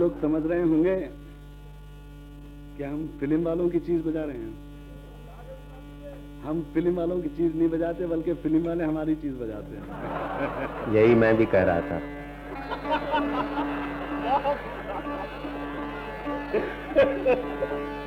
लोग समझ रहे होंगे कि हम फ़िल्म वालों की चीज़ बजा रहे हैं हम फ़िल्म वालों की चीज़ नहीं बजाते बल्कि फ़िल्म वाले हमारी चीज़ बजाते हैं यही मैं भी कह रहा था Ha ha ha!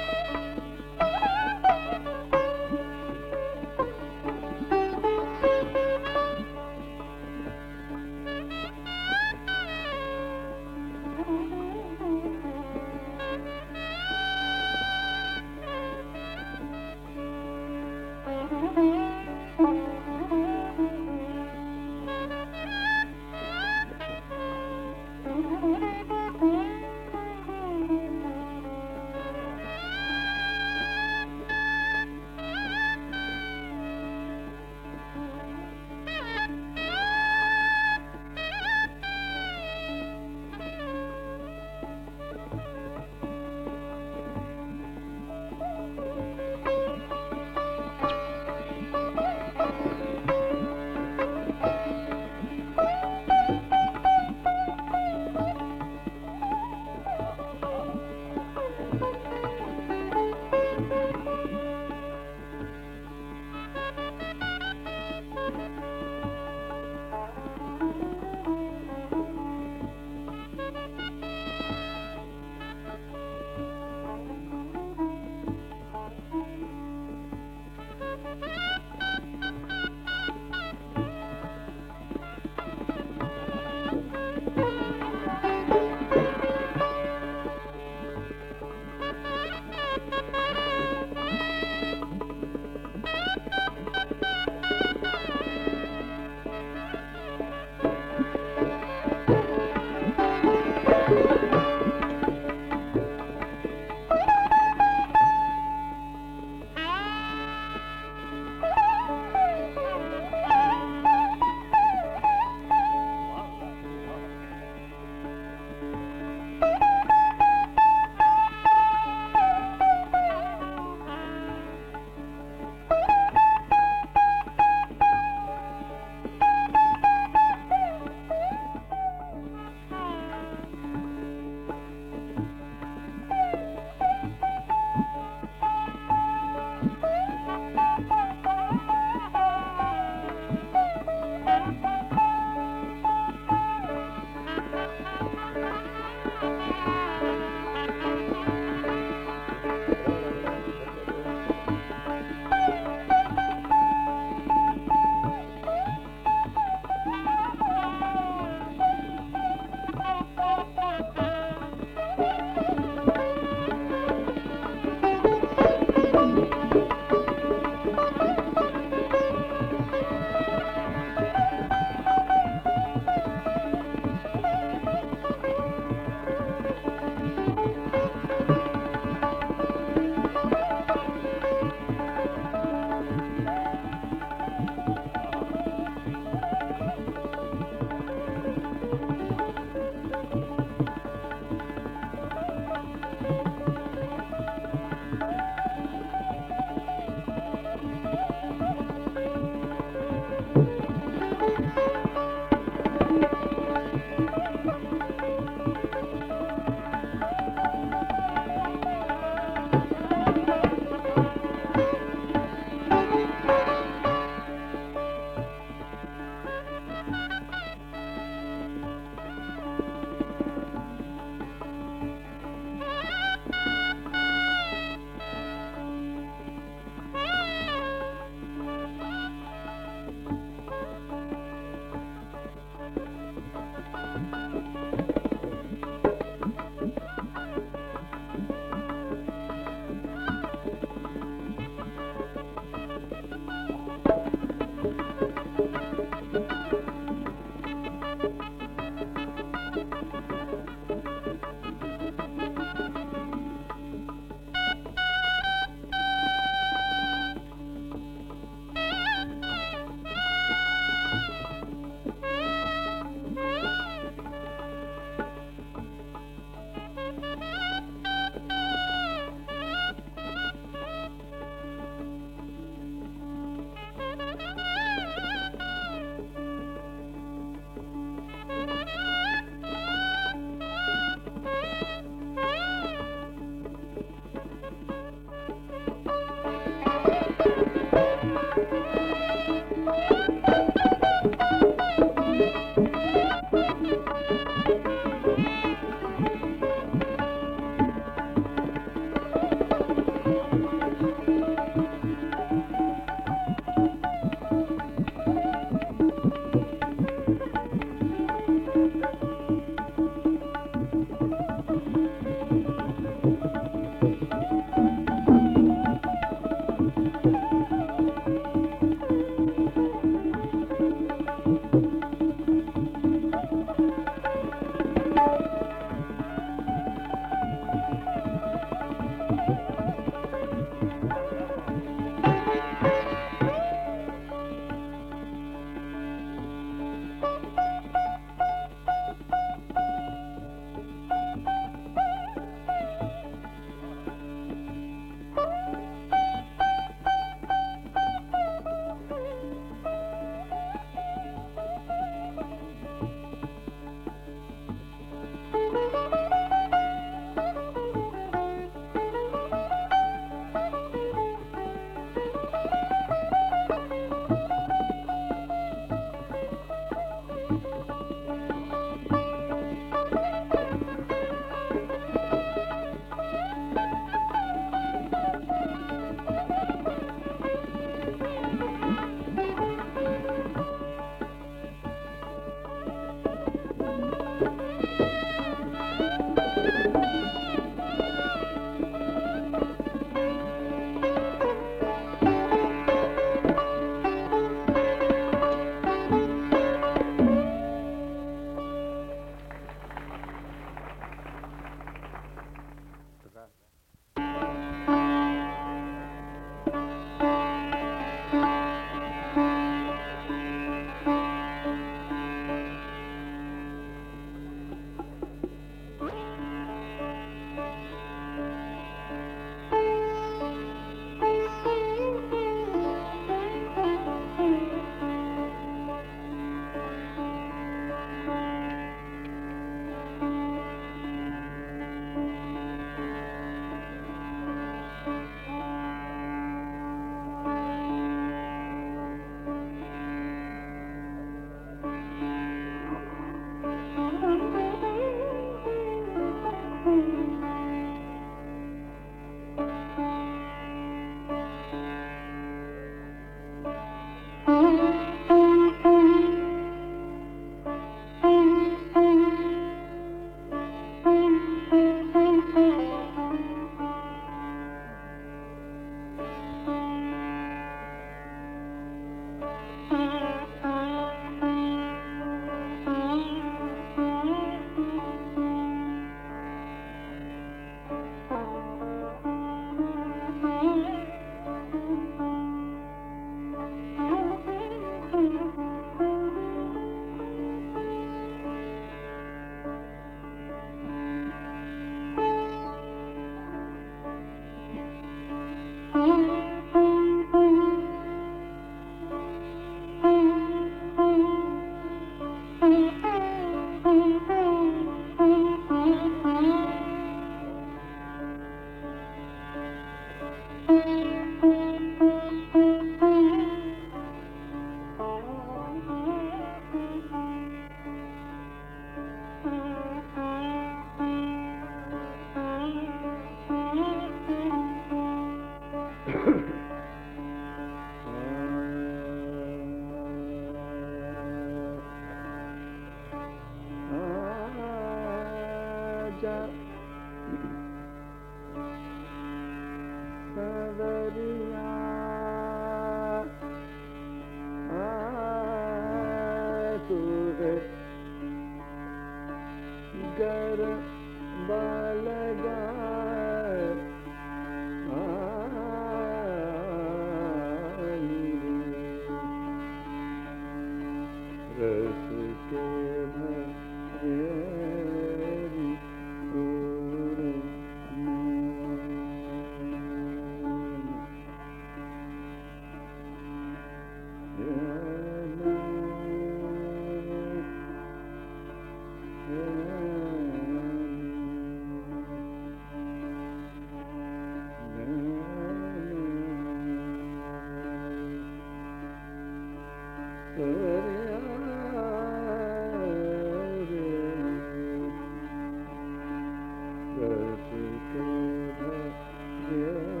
again.